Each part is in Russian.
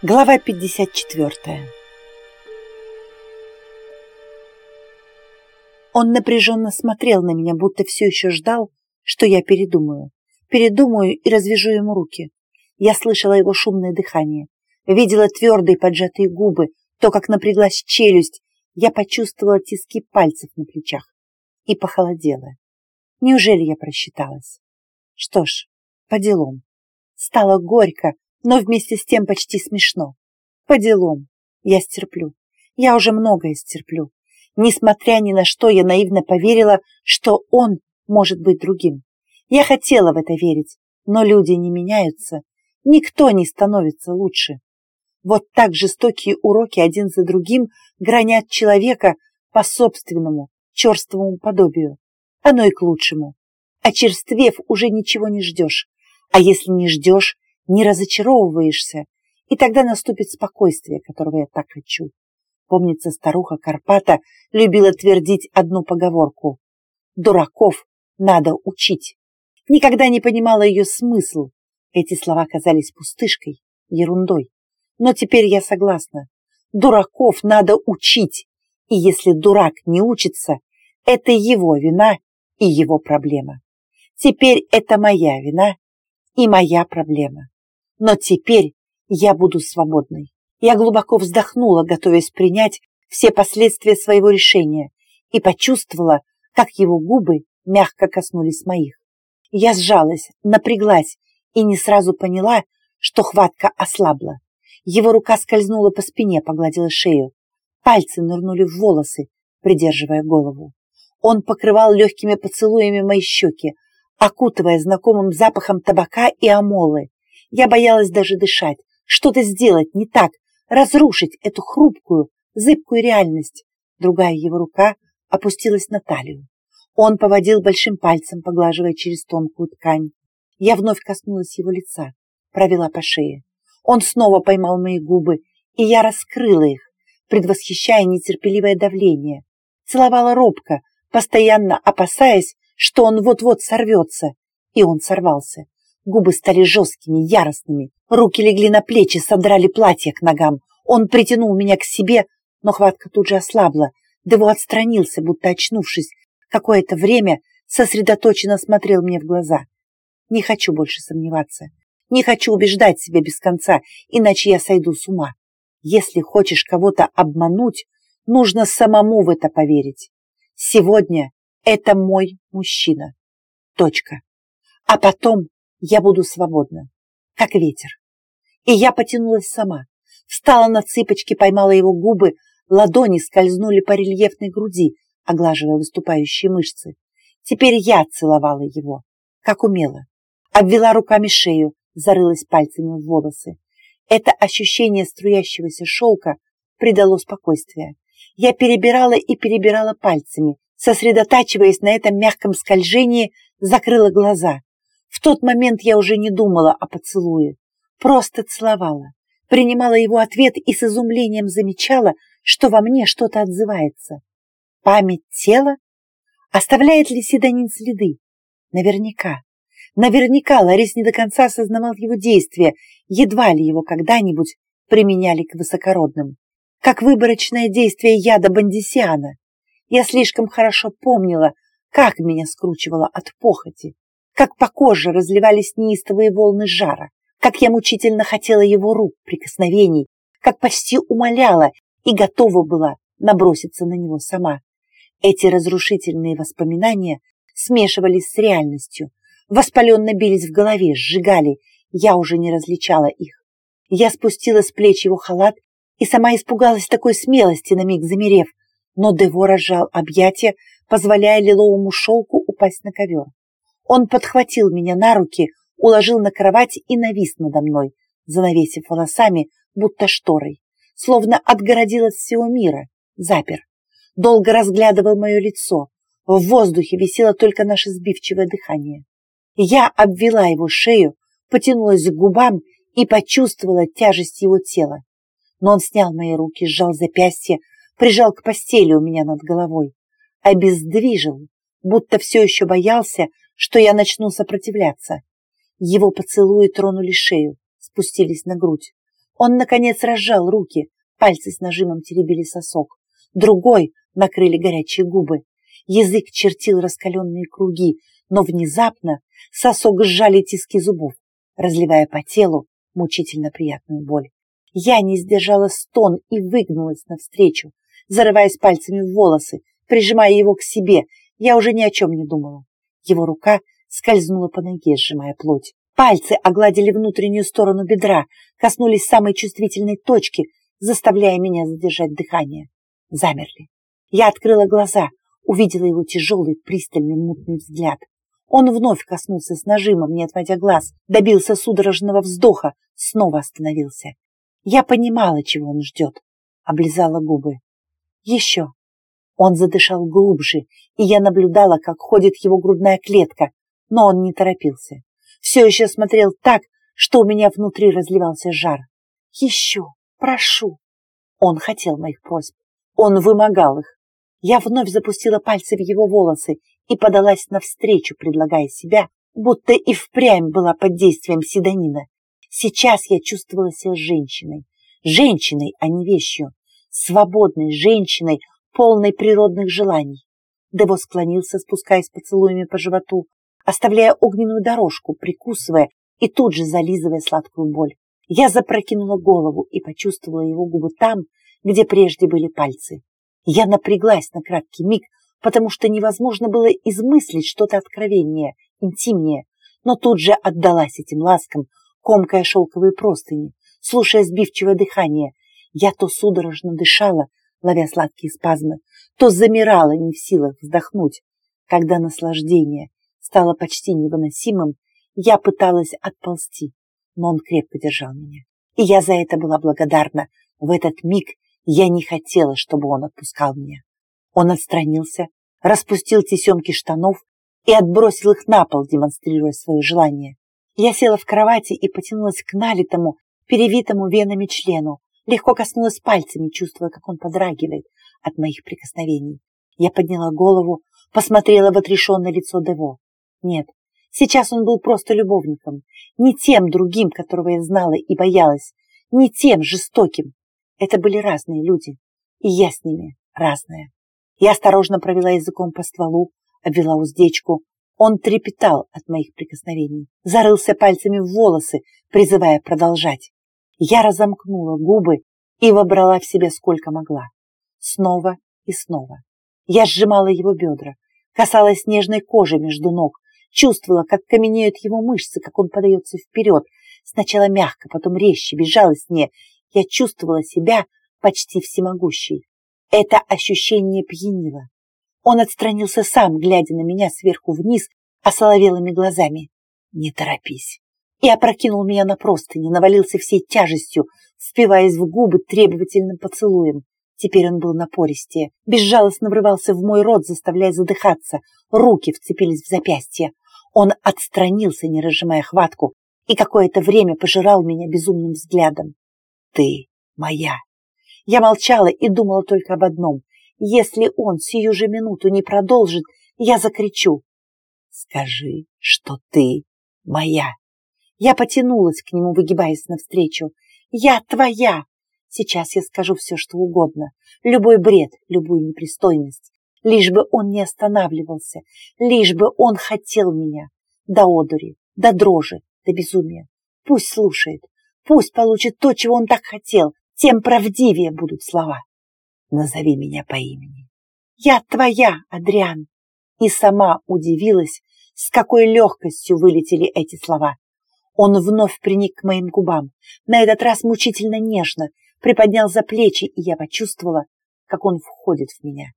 Глава 54 Он напряженно смотрел на меня, будто все еще ждал, что я передумаю. Передумаю и развяжу ему руки. Я слышала его шумное дыхание, видела твердые поджатые губы, то, как напряглась челюсть. Я почувствовала тиски пальцев на плечах и похолодела. Неужели я просчиталась? Что ж, по делам. Стало горько, но вместе с тем почти смешно. По делам. Я стерплю. Я уже многое стерплю. Несмотря ни на что, я наивно поверила, что он может быть другим. Я хотела в это верить, но люди не меняются. Никто не становится лучше. Вот так жестокие уроки один за другим гранят человека по собственному черствому подобию. Оно и к лучшему. Очерствев, уже ничего не ждешь. А если не ждешь, не разочаровываешься, и тогда наступит спокойствие, которого я так хочу. Помнится, старуха Карпата любила твердить одну поговорку. «Дураков надо учить». Никогда не понимала ее смысл. Эти слова казались пустышкой, ерундой. Но теперь я согласна. Дураков надо учить. И если дурак не учится, это его вина и его проблема. Теперь это моя вина и моя проблема. Но теперь я буду свободной. Я глубоко вздохнула, готовясь принять все последствия своего решения, и почувствовала, как его губы мягко коснулись моих. Я сжалась, напряглась и не сразу поняла, что хватка ослабла. Его рука скользнула по спине, погладила шею. Пальцы нырнули в волосы, придерживая голову. Он покрывал легкими поцелуями мои щеки, окутывая знакомым запахом табака и амолы. Я боялась даже дышать, что-то сделать не так, разрушить эту хрупкую, зыбкую реальность. Другая его рука опустилась на талию. Он поводил большим пальцем, поглаживая через тонкую ткань. Я вновь коснулась его лица, провела по шее. Он снова поймал мои губы, и я раскрыла их, предвосхищая нетерпеливое давление. Целовала робко, постоянно опасаясь, что он вот-вот сорвется. И он сорвался. Губы стали жесткими, яростными. Руки легли на плечи, содрали платье к ногам. Он притянул меня к себе, но хватка тут же ослабла. Дево отстранился, будто очнувшись. Какое-то время сосредоточенно смотрел мне в глаза. Не хочу больше сомневаться. Не хочу убеждать себя без конца, иначе я сойду с ума. Если хочешь кого-то обмануть, нужно самому в это поверить. Сегодня это мой мужчина. Точка. А потом я буду свободна, как ветер. И я потянулась сама. Встала на цыпочки, поймала его губы, ладони скользнули по рельефной груди, оглаживая выступающие мышцы. Теперь я целовала его, как умела. Обвела руками шею, зарылась пальцами в волосы. Это ощущение струящегося шелка придало спокойствие. Я перебирала и перебирала пальцами, сосредотачиваясь на этом мягком скольжении, закрыла глаза. В тот момент я уже не думала о поцелуе, просто целовала, принимала его ответ и с изумлением замечала, что во мне что-то отзывается. Память тела? Оставляет ли Седанин следы? Наверняка. Наверняка Ларис не до конца осознавал его действия, едва ли его когда-нибудь применяли к высокородным. Как выборочное действие яда бандисиана. Я слишком хорошо помнила, как меня скручивало от похоти, как по коже разливались неистовые волны жара, как я мучительно хотела его рук, прикосновений, как почти умоляла и готова была наброситься на него сама. Эти разрушительные воспоминания смешивались с реальностью, воспаленно бились в голове, сжигали, я уже не различала их. Я спустила с плеч его халат и сама испугалась такой смелости, на миг замерев, но Дево разжал объятия, позволяя лиловому шелку упасть на ковер. Он подхватил меня на руки, уложил на кровать и навис надо мной, занавесив волосами, будто шторой, словно отгородил от всего мира, запер. Долго разглядывал мое лицо. В воздухе висело только наше сбивчивое дыхание. Я обвела его шею, потянулась к губам и почувствовала тяжесть его тела. Но он снял мои руки, сжал запястье, прижал к постели у меня над головой, обездвижил, будто все еще боялся, что я начну сопротивляться. Его поцелуи тронули шею, спустились на грудь. Он, наконец, разжал руки, пальцы с нажимом теребили сосок. Другой накрыли горячие губы. Язык чертил раскаленные круги, но внезапно сосок сжали тиски зубов, разливая по телу мучительно приятную боль. Я не сдержала стон и выгнулась навстречу, зарываясь пальцами в волосы, прижимая его к себе. Я уже ни о чем не думала. Его рука скользнула по ноге, сжимая плоть. Пальцы огладили внутреннюю сторону бедра, коснулись самой чувствительной точки, заставляя меня задержать дыхание. Замерли. Я открыла глаза, увидела его тяжелый, пристальный, мутный взгляд. Он вновь коснулся с нажимом, не отводя глаз, добился судорожного вздоха, снова остановился. Я понимала, чего он ждет, облизала губы. Еще. Он задышал глубже, и я наблюдала, как ходит его грудная клетка, но он не торопился. Все еще смотрел так, что у меня внутри разливался жар. Еще, прошу. Он хотел моих просьб. Он вымогал их. Я вновь запустила пальцы в его волосы и подалась навстречу, предлагая себя, будто и впрямь была под действием седанина. Сейчас я чувствовала себя женщиной. Женщиной, а не вещью. Свободной женщиной, полной природных желаний. Дево склонился, спускаясь поцелуями по животу, оставляя огненную дорожку, прикусывая и тут же зализывая сладкую боль. Я запрокинула голову и почувствовала его губы там, где прежде были пальцы. Я напряглась на краткий миг, потому что невозможно было измыслить что-то откровеннее, интимнее, но тут же отдалась этим ласкам, комкая шелковые простыни, слушая сбивчивое дыхание. Я то судорожно дышала, ловя сладкие спазмы, то замирала, не в силах вздохнуть. Когда наслаждение стало почти невыносимым, я пыталась отползти, но он крепко держал меня. И я за это была благодарна. В этот миг я не хотела, чтобы он отпускал меня. Он отстранился, распустил тесемки штанов и отбросил их на пол, демонстрируя свое желание. Я села в кровати и потянулась к налитому, перевитому венами члену, легко коснулась пальцами, чувствуя, как он подрагивает от моих прикосновений. Я подняла голову, посмотрела в отрешенное лицо Дево. Нет, сейчас он был просто любовником, не тем другим, которого я знала и боялась, не тем жестоким. Это были разные люди, и я с ними разная. Я осторожно провела языком по стволу, обвела уздечку. Он трепетал от моих прикосновений, зарылся пальцами в волосы, призывая продолжать. Я разомкнула губы и вобрала в себя сколько могла. Снова и снова. Я сжимала его бедра, касалась нежной кожи между ног, чувствовала, как каменеют его мышцы, как он подается вперед, сначала мягко, потом резче, безжалостнее. Я чувствовала себя почти всемогущей. Это ощущение пьянило. Он отстранился сам, глядя на меня сверху вниз, осоловелыми глазами. «Не торопись!» И опрокинул меня на простыни, навалился всей тяжестью, впиваясь в губы требовательным поцелуем. Теперь он был напористее, безжалостно врывался в мой рот, заставляя задыхаться. Руки вцепились в запястье. Он отстранился, не разжимая хватку, и какое-то время пожирал меня безумным взглядом. «Ты моя!» Я молчала и думала только об одном. Если он сию же минуту не продолжит, я закричу. «Скажи, что ты моя!» Я потянулась к нему, выгибаясь навстречу. «Я твоя!» Сейчас я скажу все, что угодно. Любой бред, любую непристойность. Лишь бы он не останавливался. Лишь бы он хотел меня. До одури, до дрожи, до безумия. Пусть слушает. Пусть получит то, чего он так хотел тем правдивее будут слова. Назови меня по имени. Я твоя, Адриан. И сама удивилась, с какой легкостью вылетели эти слова. Он вновь приник к моим губам, на этот раз мучительно нежно, приподнял за плечи, и я почувствовала, как он входит в меня.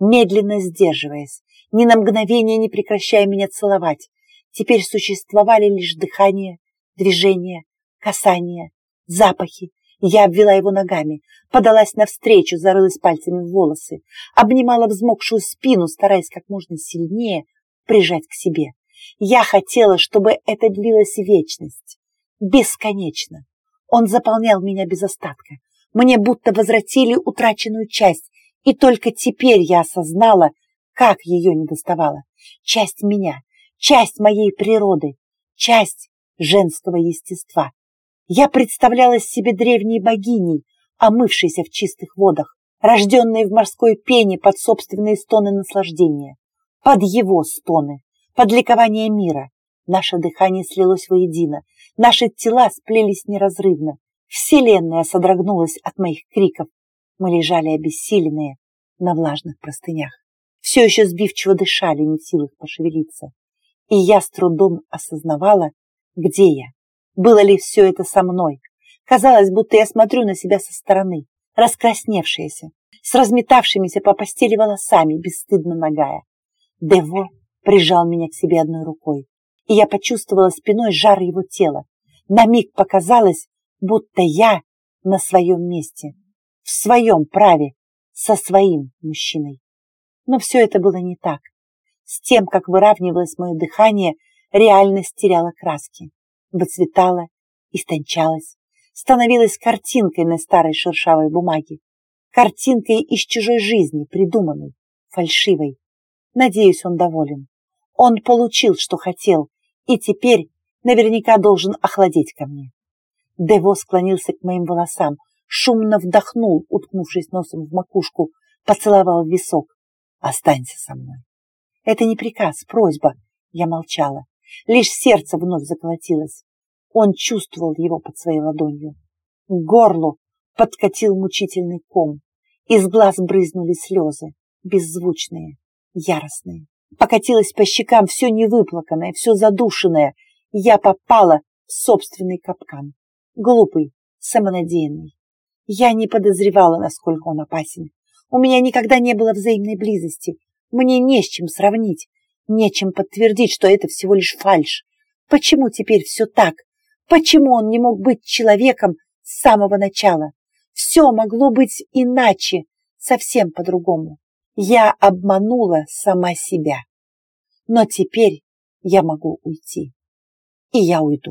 Медленно сдерживаясь, ни на мгновение не прекращая меня целовать, теперь существовали лишь дыхание, движение, касание, запахи, я обвела его ногами, подалась навстречу, зарылась пальцами в волосы, обнимала взмокшую спину, стараясь как можно сильнее прижать к себе. Я хотела, чтобы это длилось вечность. Бесконечно. Он заполнял меня без остатка. Мне будто возвратили утраченную часть, и только теперь я осознала, как ее недоставало. Часть меня, часть моей природы, часть женского естества. Я представляла себе древней богиней, омывшейся в чистых водах, рожденной в морской пене под собственные стоны наслаждения, под его стоны, под ликование мира. Наше дыхание слилось воедино, наши тела сплелись неразрывно. Вселенная содрогнулась от моих криков. Мы лежали обессиленные на влажных простынях. Все еще сбивчиво дышали, не в силах пошевелиться. И я с трудом осознавала, где я. Было ли все это со мной? Казалось, будто я смотрю на себя со стороны, раскрасневшаяся, с разметавшимися по постели волосами, бесстыдно нагая. Дево прижал меня к себе одной рукой, и я почувствовала спиной жар его тела. На миг показалось, будто я на своем месте, в своем праве, со своим мужчиной. Но все это было не так. С тем, как выравнивалось мое дыхание, реальность теряла краски, выцветала, истончалась, становилась картинкой на старой шершавой бумаге, картинкой из чужой жизни, придуманной, фальшивой. Надеюсь, он доволен. Он получил, что хотел, и теперь наверняка должен охладеть ко мне. Дево склонился к моим волосам, шумно вдохнул, уткнувшись носом в макушку, поцеловал в висок. «Останься со мной». «Это не приказ, просьба». Я молчала. Лишь сердце вновь заколотилось. Он чувствовал его под своей ладонью. К горлу подкатил мучительный ком. Из глаз брызнули слезы, беззвучные, яростные. Покатилось по щекам все невыплаканное, все задушенное. Я попала в собственный капкан. Глупый, самонадеянный. Я не подозревала, насколько он опасен. У меня никогда не было взаимной близости. Мне не с чем сравнить, нечем подтвердить, что это всего лишь фальшь. Почему теперь все так? Почему он не мог быть человеком с самого начала? Все могло быть иначе, совсем по-другому. Я обманула сама себя. Но теперь я могу уйти. И я уйду.